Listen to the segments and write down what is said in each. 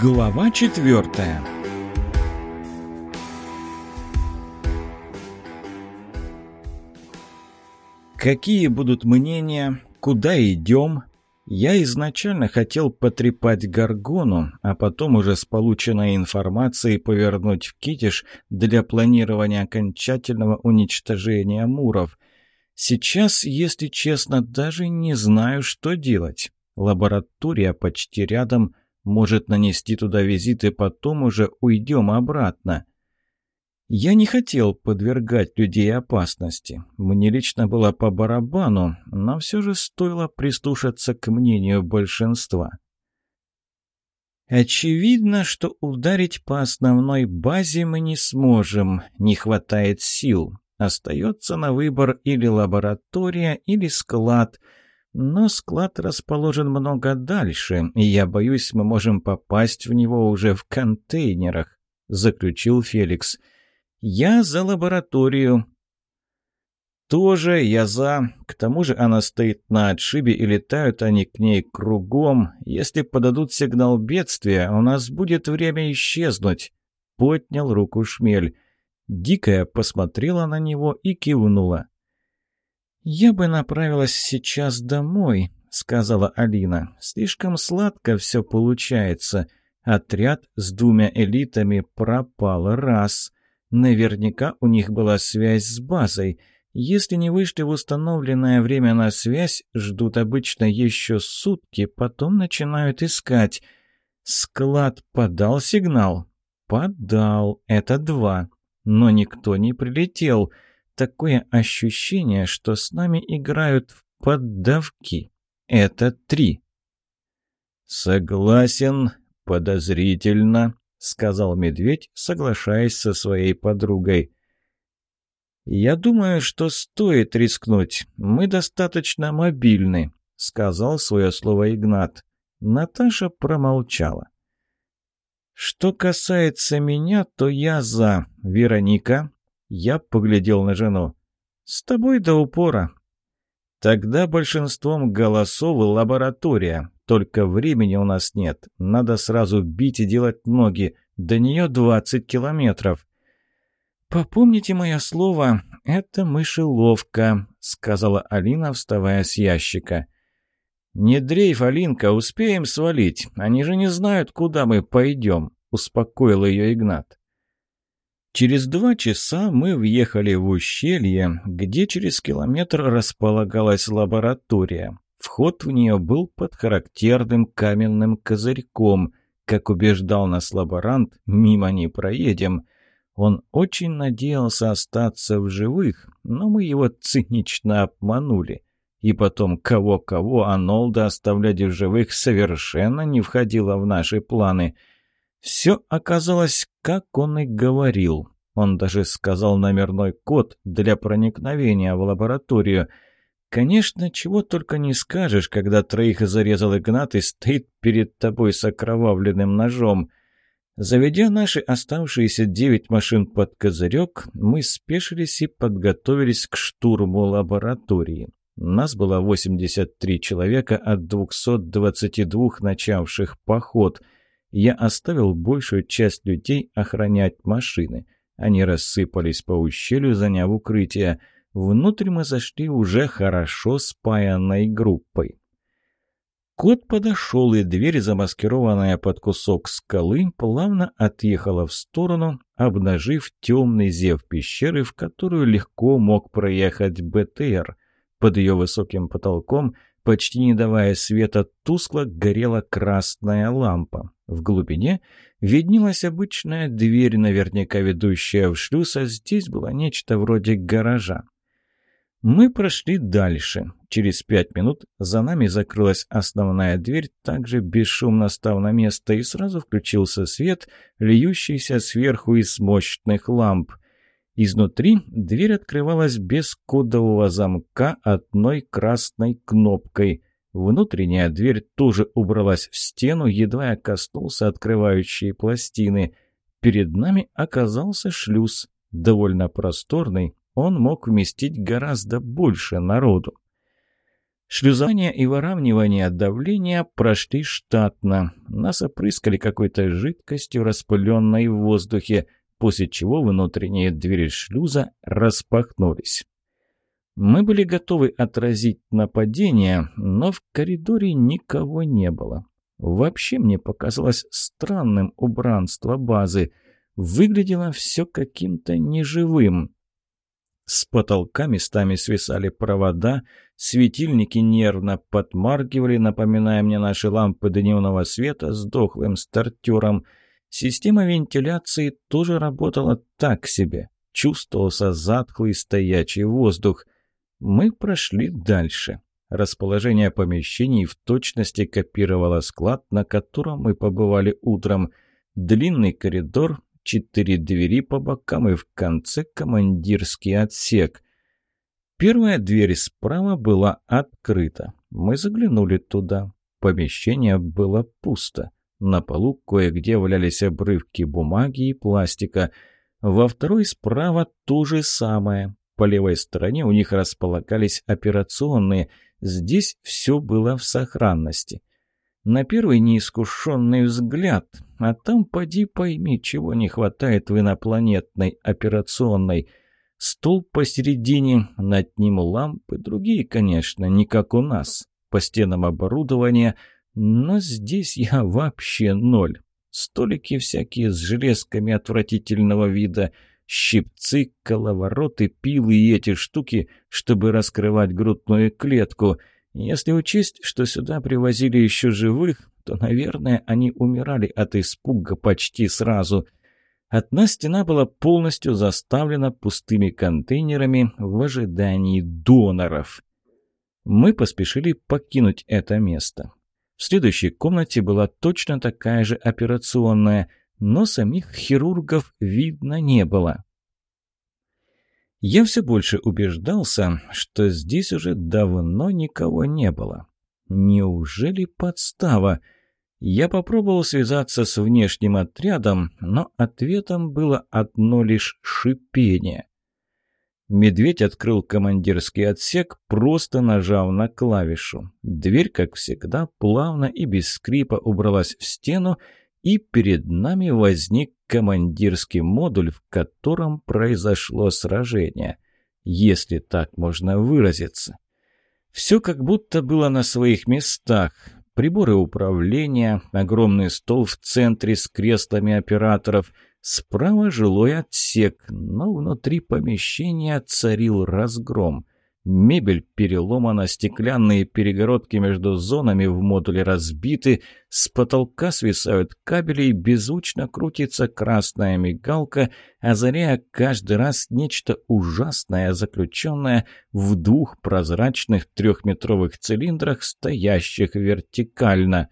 Глава четвертая Какие будут мнения? Куда идем? Я изначально хотел потрепать Гаргону, а потом уже с полученной информацией повернуть в Китиш для планирования окончательного уничтожения муров. Сейчас, если честно, даже не знаю, что делать. Лаборатория почти рядом, может нанести туда визит и потом уже уйдем обратно. Я не хотел подвергать людей опасности. Мне лично было по барабану, но все же стоило прислушаться к мнению большинства. Очевидно, что ударить по основной базе мы не сможем, не хватает сил. Остается на выбор или лаборатория, или склад. Но склад расположен много дальше, и я боюсь, мы можем попасть в него уже в контейнерах, заключил Феликс. — «Я за лабораторию». «Тоже я за. К тому же она стоит на отшибе, и летают они к ней кругом. Если подадут сигнал бедствия, у нас будет время исчезнуть». Поднял руку Шмель. Дикая посмотрела на него и кивнула. «Я бы направилась сейчас домой», — сказала Алина. «Слишком сладко все получается. Отряд с двумя элитами пропал раз. Наверняка у них была связь с базой. Если не вышли в установленное время на связь, ждут обычно еще сутки, потом начинают искать. Склад подал сигнал? Подал. Это два. Но никто не прилетел. Такое ощущение, что с нами играют в поддавки. Это три. Согласен. Подозрительно. — сказал медведь, соглашаясь со своей подругой. «Я думаю, что стоит рискнуть. Мы достаточно мобильны», — сказал свое слово Игнат. Наташа промолчала. «Что касается меня, то я за. Вероника?» Я поглядел на жену. «С тобой до упора». «Тогда большинством голосов лаборатория. Только времени у нас нет. Надо сразу бить и делать ноги. До нее двадцать километров. «Попомните мое слово, это мышеловка», — сказала Алина, вставая с ящика. «Не дрейф, Алинка, успеем свалить. Они же не знают, куда мы пойдем», — успокоил ее Игнат. Через два часа мы въехали в ущелье, где через километр располагалась лаборатория. Вход в нее был под характерным каменным козырьком. Как убеждал нас лаборант, мимо не проедем. Он очень надеялся остаться в живых, но мы его цинично обманули. И потом, кого-кого, а Нолда оставлять в живых совершенно не входило в наши планы. Все оказалось, как он и говорил. Он даже сказал номерной код для проникновения в лабораторию — Конечно, чего только не скажешь, когда троих зарезал Игнат и стоит перед тобой с окровавленным ножом. Заведя наши оставшиеся девять машин под козырек, мы спешились и подготовились к штурму лаборатории. Нас было 83 человека от 222 начавших поход. Я оставил большую часть людей охранять машины. Они рассыпались по ущелью, заняв укрытие – Внутрь мы зашли уже хорошо спаянной группой. Кот подошел, и дверь, замаскированная под кусок скалы, плавно отъехала в сторону, обнажив темный зев пещеры, в которую легко мог проехать БТР. Под ее высоким потолком, почти не давая света, тускло горела красная лампа. В глубине виднелась обычная дверь, наверняка ведущая в шлюз, а здесь было нечто вроде гаража. Мы прошли дальше. Через пять минут за нами закрылась основная дверь, также бесшумно став на место, и сразу включился свет, льющийся сверху из мощных ламп. Изнутри дверь открывалась без кодового замка одной красной кнопкой. Внутренняя дверь тоже убралась в стену, едва я коснулся открывающей пластины. Перед нами оказался шлюз, довольно просторный, он мог вместить гораздо больше народу. Шлюзование и выравнивание давления прошли штатно. Нас опрыскали какой-то жидкостью, распыленной в воздухе, после чего внутренние двери шлюза распахнулись. Мы были готовы отразить нападение, но в коридоре никого не было. Вообще мне показалось странным убранство базы. Выглядело все каким-то неживым. С потолка местами свисали провода, светильники нервно подмаргивали, напоминая мне наши лампы дневного света с дохлым стартером. Система вентиляции тоже работала так себе. Чувствовался затхлый стоячий воздух. Мы прошли дальше. Расположение помещений в точности копировало склад, на котором мы побывали утром. Длинный коридор, четыре двери по бокам и в конце командирский отсек. Первая дверь справа была открыта. Мы заглянули туда. Помещение было пусто. На полу кое-где валялись обрывки бумаги и пластика. Во второй справа то же самое. По левой стороне у них располагались операционные. Здесь все было в сохранности. На первый неискушенный взгляд, а там поди пойми, чего не хватает в инопланетной операционной. Стол посередине, над ним лампы, другие, конечно, не как у нас. По стенам оборудования, но здесь я вообще ноль. Столики всякие с железками отвратительного вида, щипцы, коловороты, пилы и эти штуки, чтобы раскрывать грудную клетку — если учесть, что сюда привозили еще живых, то, наверное, они умирали от испуга почти сразу. Одна стена была полностью заставлена пустыми контейнерами в ожидании доноров. Мы поспешили покинуть это место. В следующей комнате была точно такая же операционная, но самих хирургов видно не было. Я все больше убеждался, что здесь уже давно никого не было. Неужели подстава? Я попробовал связаться с внешним отрядом, но ответом было одно лишь шипение. Медведь открыл командирский отсек, просто нажав на клавишу. Дверь, как всегда, плавно и без скрипа убралась в стену, и перед нами возник командирский модуль, в котором произошло сражение, если так можно выразиться. Все как будто было на своих местах. Приборы управления, огромный стол в центре с креслами операторов, справа жилой отсек, но внутри помещения царил разгром. Мебель переломана, стеклянные перегородки между зонами в модуле разбиты, с потолка свисают кабели и беззвучно крутится красная мигалка, озаряя каждый раз нечто ужасное, заключенное в двух прозрачных трехметровых цилиндрах, стоящих вертикально.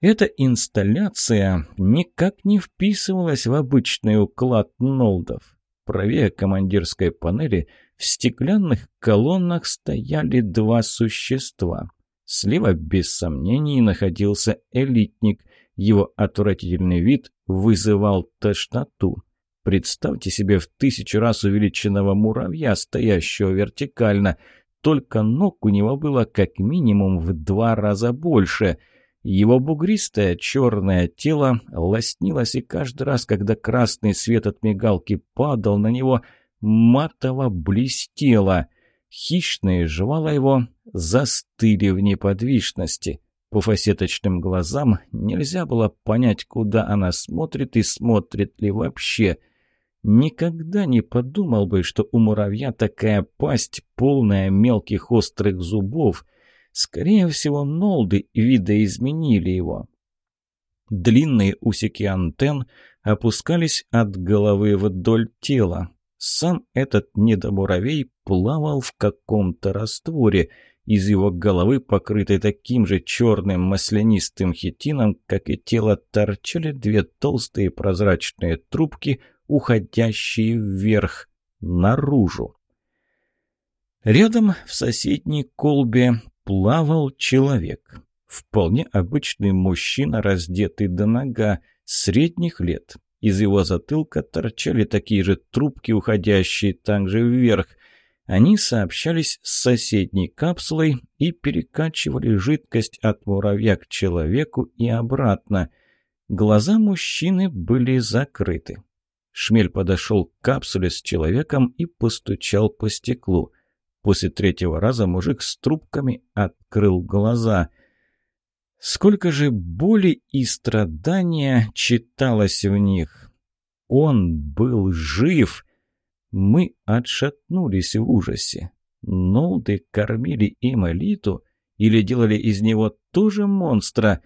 Эта инсталляция никак не вписывалась в обычный уклад нолдов. Правее командирской панели – в стеклянных колоннах стояли два существа. Слева, без сомнений, находился элитник. Его отвратительный вид вызывал тошноту. Представьте себе в тысячу раз увеличенного муравья, стоящего вертикально. Только ног у него было как минимум в два раза больше. Его бугристое черное тело лоснилось, и каждый раз, когда красный свет от мигалки падал на него – матово блестела. Хищные жвала его застыли в неподвижности. По фасеточным глазам нельзя было понять, куда она смотрит и смотрит ли вообще. Никогда не подумал бы, что у муравья такая пасть, полная мелких острых зубов. Скорее всего, нолды видоизменили его. Длинные усики антенн опускались от головы вдоль тела. Сам этот недомуравей плавал в каком-то растворе. Из его головы, покрытой таким же черным маслянистым хитином, как и тело, торчали две толстые прозрачные трубки, уходящие вверх, наружу. Рядом в соседней колбе плавал человек. Вполне обычный мужчина, раздетый до нога, средних лет, из его затылка торчали такие же трубки, уходящие также вверх. Они сообщались с соседней капсулой и перекачивали жидкость от муравья к человеку и обратно. Глаза мужчины были закрыты. Шмель подошел к капсуле с человеком и постучал по стеклу. После третьего раза мужик с трубками открыл глаза. Сколько же боли и страдания читалось в них. Он был жив — мы отшатнулись в ужасе. Ноуды кормили им элиту или делали из него тоже монстра.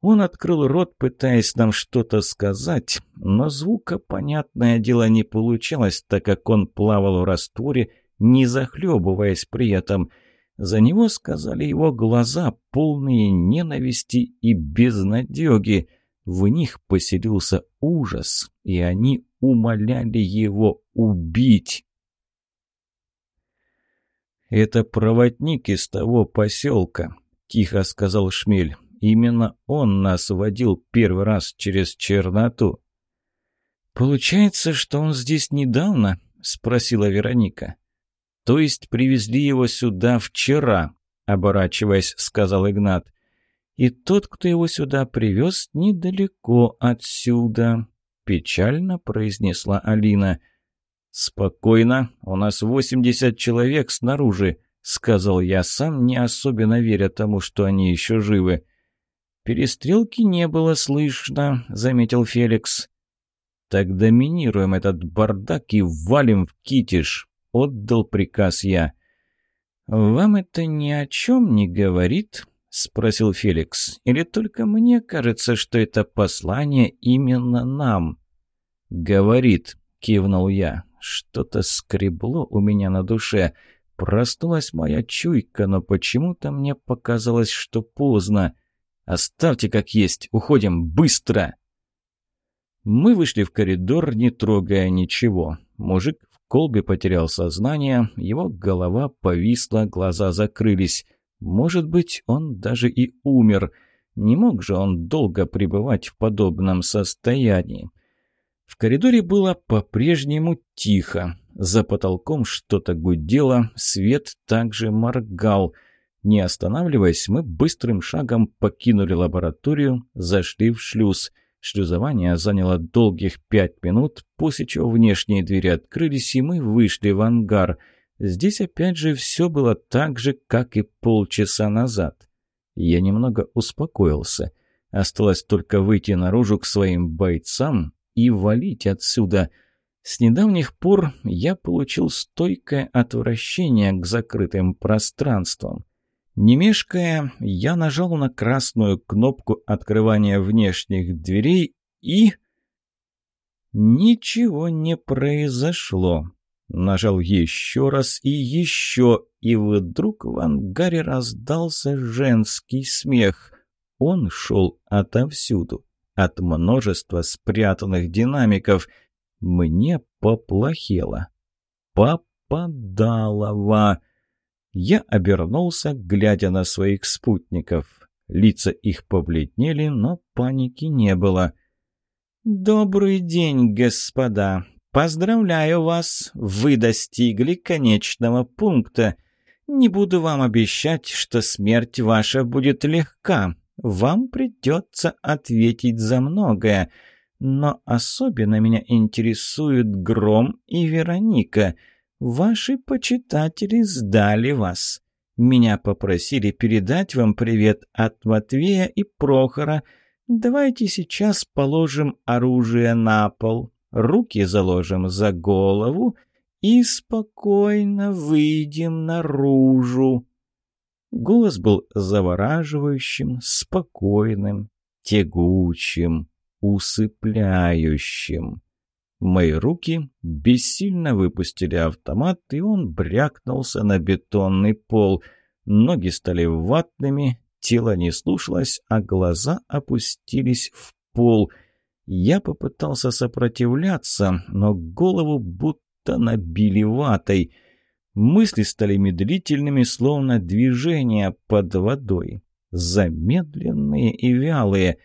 Он открыл рот, пытаясь нам что-то сказать, но звука, понятное дело, не получалось, так как он плавал в растворе, не захлебываясь при этом. За него сказали его глаза, полные ненависти и безнадеги. В них поселился ужас, и они умоляли его убить. «Это проводник из того поселка», — тихо сказал Шмель. «Именно он нас водил первый раз через черноту». «Получается, что он здесь недавно?» — спросила Вероника. «То есть привезли его сюда вчера», — оборачиваясь, сказал Игнат. «И тот, кто его сюда привез, недалеко отсюда». — печально произнесла Алина. «Спокойно, у нас восемьдесят человек снаружи», — сказал я сам, не особенно веря тому, что они еще живы. «Перестрелки не было слышно», — заметил Феликс. «Так доминируем этот бардак и валим в китиш», — отдал приказ я. «Вам это ни о чем не говорит?» — спросил Феликс. «Или только мне кажется, что это послание именно нам?» «Говорит», — кивнул я. «Что-то скребло у меня на душе. Проснулась моя чуйка, но почему-то мне показалось, что поздно. Оставьте как есть, уходим, быстро!» Мы вышли в коридор, не трогая ничего. Мужик в колбе потерял сознание, его голова повисла, глаза закрылись. Может быть, он даже и умер. Не мог же он долго пребывать в подобном состоянии. В коридоре было по-прежнему тихо. За потолком что-то гудело, свет также моргал. Не останавливаясь, мы быстрым шагом покинули лабораторию, зашли в шлюз. Шлюзование заняло долгих пять минут, после чего внешние двери открылись, и мы вышли в ангар — Здесь опять же все было так же, как и полчаса назад. Я немного успокоился. Осталось только выйти наружу к своим бойцам и валить отсюда. С недавних пор я получил стойкое отвращение к закрытым пространствам. Не мешкая, я нажал на красную кнопку открывания внешних дверей и... Ничего не произошло. Нажал еще раз и еще, и вдруг в ангаре раздался женский смех. Он шел отовсюду, от множества спрятанных динамиков. Мне поплохело. Попадалово. Я обернулся, глядя на своих спутников. Лица их побледнели, но паники не было. «Добрый день, господа!» «Поздравляю вас, вы достигли конечного пункта. Не буду вам обещать, что смерть ваша будет легка. Вам придется ответить за многое. Но особенно меня интересуют Гром и Вероника. Ваши почитатели сдали вас. Меня попросили передать вам привет от Матвея и Прохора. Давайте сейчас положим оружие на пол руки заложим за голову и спокойно выйдем наружу. Голос был завораживающим, спокойным, тягучим, усыпляющим. Мои руки бессильно выпустили автомат, и он брякнулся на бетонный пол. Ноги стали ватными, тело не слушалось, а глаза опустились в пол — я попытался сопротивляться, но голову будто набили ватой. Мысли стали медлительными, словно движения под водой. Замедленные и вялые.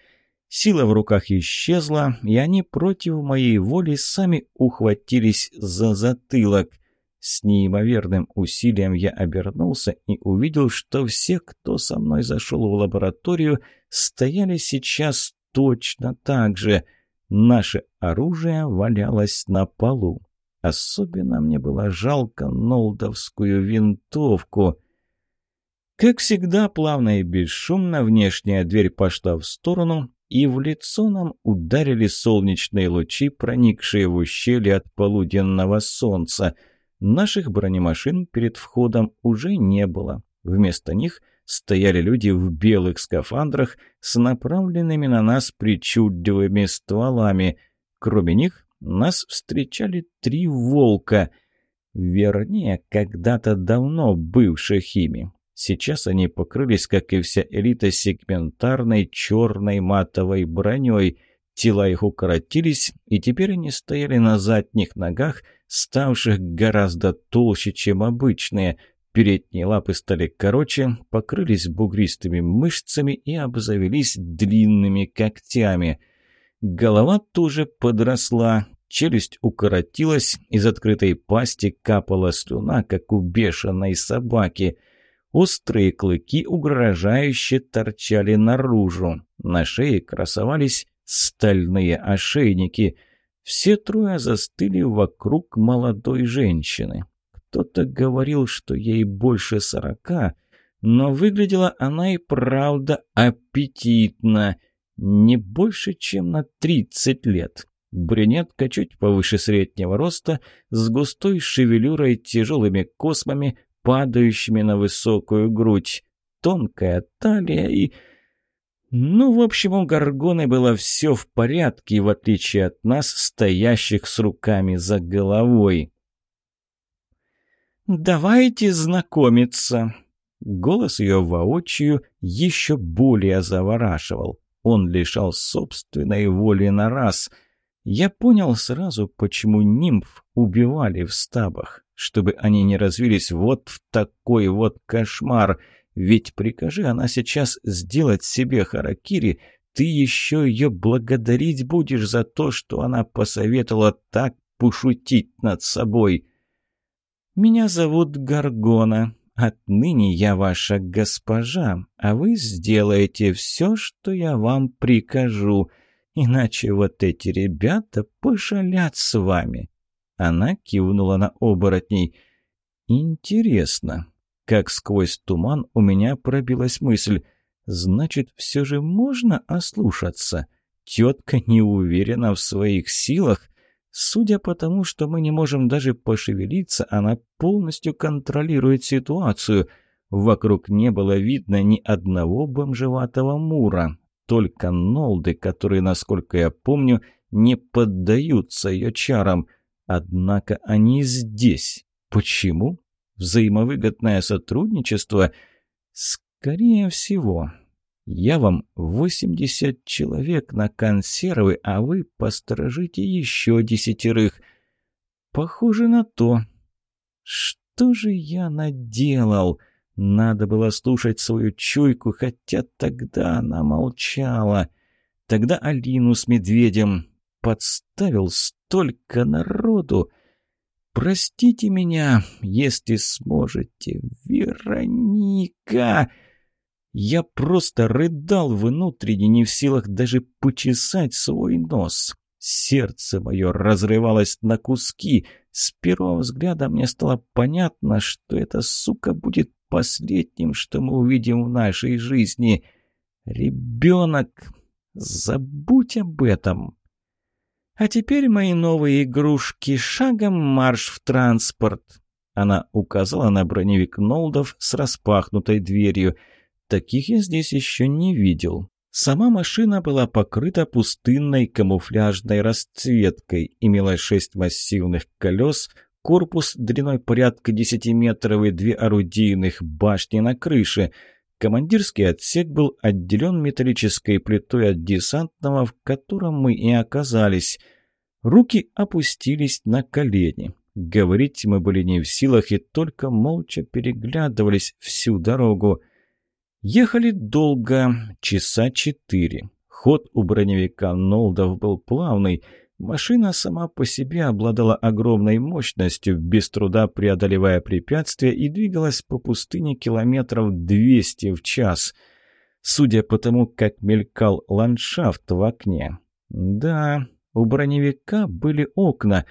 Сила в руках исчезла, и они против моей воли сами ухватились за затылок. С неимоверным усилием я обернулся и увидел, что все, кто со мной зашел в лабораторию, стояли сейчас точно так же. Наше оружие валялось на полу. Особенно мне было жалко нолдовскую винтовку. Как всегда, плавно и бесшумно внешняя дверь пошла в сторону, и в лицо нам ударили солнечные лучи, проникшие в ущелье от полуденного солнца. Наших бронемашин перед входом уже не было. Вместо них стояли люди в белых скафандрах с направленными на нас причудливыми стволами. Кроме них, нас встречали три волка, вернее, когда-то давно бывших ими. Сейчас они покрылись, как и вся элита, сегментарной черной матовой броней. Тела их укоротились, и теперь они стояли на задних ногах, ставших гораздо толще, чем обычные. Передние лапы стали короче, покрылись бугристыми мышцами и обзавелись длинными когтями. Голова тоже подросла, челюсть укоротилась, из открытой пасти капала слюна, как у бешеной собаки — Острые клыки угрожающе торчали наружу. На шее красовались стальные ошейники. Все трое застыли вокруг молодой женщины. Кто-то говорил, что ей больше сорока, но выглядела она и правда аппетитно. Не больше, чем на тридцать лет. Брюнетка чуть повыше среднего роста, с густой шевелюрой, тяжелыми космами, падающими на высокую грудь, тонкая талия и... Ну, в общем, у Гаргоны было все в порядке, в отличие от нас, стоящих с руками за головой. «Давайте знакомиться!» Голос ее воочию еще более завораживал. Он лишал собственной воли на раз. Я понял сразу, почему нимф убивали в стабах чтобы они не развились вот в такой вот кошмар. Ведь прикажи она сейчас сделать себе харакири, ты еще ее благодарить будешь за то, что она посоветовала так пошутить над собой. «Меня зовут Гаргона. Отныне я ваша госпожа, а вы сделаете все, что я вам прикажу, иначе вот эти ребята пошалят с вами». Она кивнула на оборотней. «Интересно, как сквозь туман у меня пробилась мысль. Значит, все же можно ослушаться? Тетка не уверена в своих силах. Судя по тому, что мы не можем даже пошевелиться, она полностью контролирует ситуацию. Вокруг не было видно ни одного бомжеватого мура, только нолды, которые, насколько я помню, не поддаются ее чарам. Однако они здесь. Почему? Взаимовыгодное сотрудничество? Скорее всего. Я вам 80 человек на консервы, а вы посторожите еще десятерых. Похоже на то. Что же я наделал? Надо было слушать свою чуйку, хотя тогда она молчала. Тогда Алину с медведем подставил столько народу. Простите меня, если сможете, Вероника. Я просто рыдал внутренне, не в силах даже почесать свой нос. Сердце мое разрывалось на куски. С первого взгляда мне стало понятно, что эта сука будет последним, что мы увидим в нашей жизни. Ребенок, забудь об этом. «А теперь мои новые игрушки, шагом марш в транспорт!» Она указала на броневик Нолдов с распахнутой дверью. Таких я здесь еще не видел. Сама машина была покрыта пустынной камуфляжной расцветкой, имела шесть массивных колес, корпус длиной порядка десяти метров и две орудийных башни на крыше – Командирский отсек был отделен металлической плитой от десантного, в котором мы и оказались. Руки опустились на колени. Говорить мы были не в силах и только молча переглядывались всю дорогу. Ехали долго, часа четыре. Ход у броневика Нолдов был плавный. Машина сама по себе обладала огромной мощностью, без труда преодолевая препятствия и двигалась по пустыне километров 200 в час. Судя по тому, как мелькал ландшафт в окне. Да, у броневика были окна.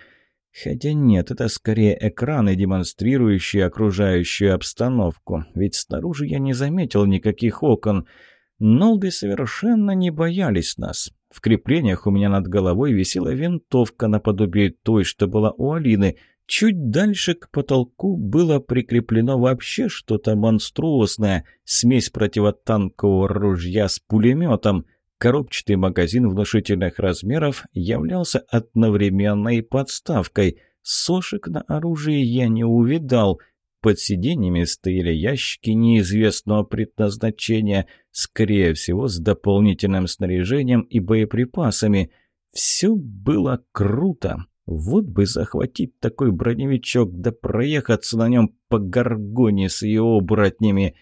Хотя нет, это скорее экраны, демонстрирующие окружающую обстановку. Ведь снаружи я не заметил никаких окон. Нолды совершенно не боялись нас. В креплениях у меня над головой висела винтовка наподобие той, что была у Алины. Чуть дальше к потолку было прикреплено вообще что-то монструозное. Смесь противотанкового ружья с пулеметом. Коробчатый магазин внушительных размеров являлся одновременной подставкой. Сошек на оружие я не увидал — под сиденьями стояли ящики неизвестного предназначения, скорее всего, с дополнительным снаряжением и боеприпасами. Все было круто. Вот бы захватить такой броневичок, да проехаться на нем по горгоне с ее оборотнями.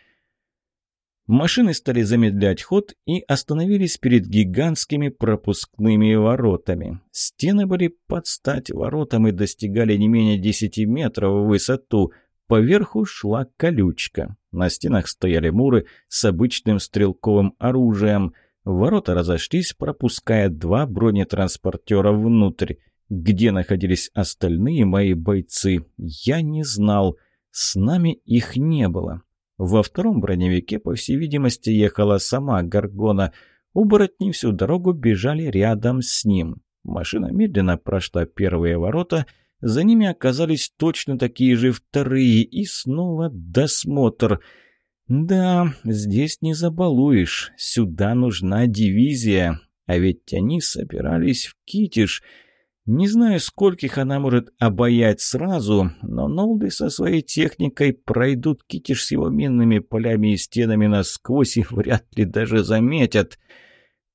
Машины стали замедлять ход и остановились перед гигантскими пропускными воротами. Стены были под стать воротам и достигали не менее 10 метров в высоту – Поверху шла колючка. На стенах стояли муры с обычным стрелковым оружием. Ворота разошлись, пропуская два бронетранспортера внутрь. Где находились остальные мои бойцы, я не знал. С нами их не было. Во втором броневике, по всей видимости, ехала сама Гаргона. Оборотни всю дорогу бежали рядом с ним. Машина медленно прошла первые ворота — за ними оказались точно такие же вторые, и снова досмотр. Да, здесь не забалуешь, сюда нужна дивизия. А ведь они собирались в Китиш. Не знаю, скольких она может обаять сразу, но Нолды со своей техникой пройдут Китиш с его минными полями и стенами насквозь и вряд ли даже заметят.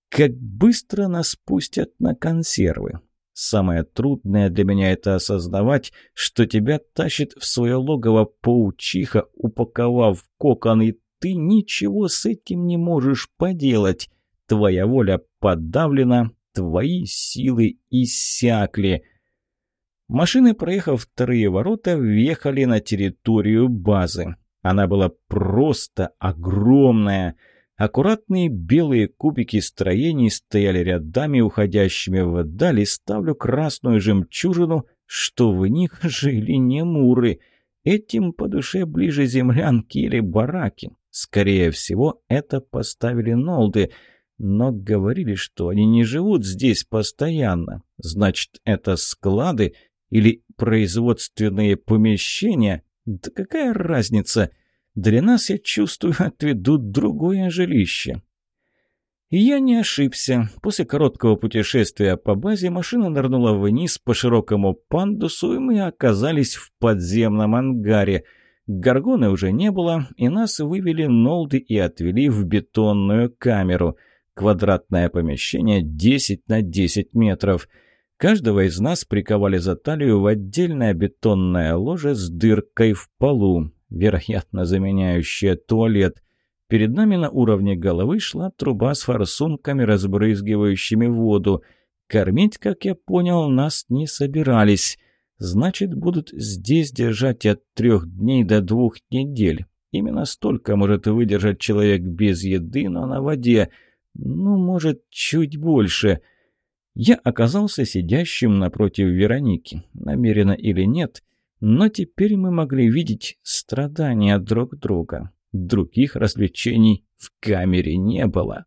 Как быстро нас пустят на консервы. Самое трудное для меня это осознавать, что тебя тащит в свое логово паучиха, упаковав кокон, и ты ничего с этим не можешь поделать. Твоя воля подавлена, твои силы иссякли. Машины, проехав вторые ворота, въехали на территорию базы. Она была просто огромная — Аккуратные белые кубики строений стояли рядами, уходящими вдаль, и ставлю красную жемчужину, что в них жили не муры. Этим по душе ближе землянки или бараки. Скорее всего, это поставили нолды, но говорили, что они не живут здесь постоянно. Значит, это склады или производственные помещения? Да какая разница? Для нас, я чувствую, отведут другое жилище. Я не ошибся. После короткого путешествия по базе машина нырнула вниз по широкому пандусу, и мы оказались в подземном ангаре. Гаргоны уже не было, и нас вывели нолды и отвели в бетонную камеру. Квадратное помещение 10 на 10 метров. Каждого из нас приковали за талию в отдельное бетонное ложе с дыркой в полу вероятно, заменяющая туалет. Перед нами на уровне головы шла труба с форсунками, разбрызгивающими воду. Кормить, как я понял, нас не собирались. Значит, будут здесь держать от трех дней до двух недель. Именно столько может выдержать человек без еды, но на воде. Ну, может, чуть больше. Я оказался сидящим напротив Вероники. Намеренно или нет, но теперь мы могли видеть страдания друг друга. Других развлечений в камере не было.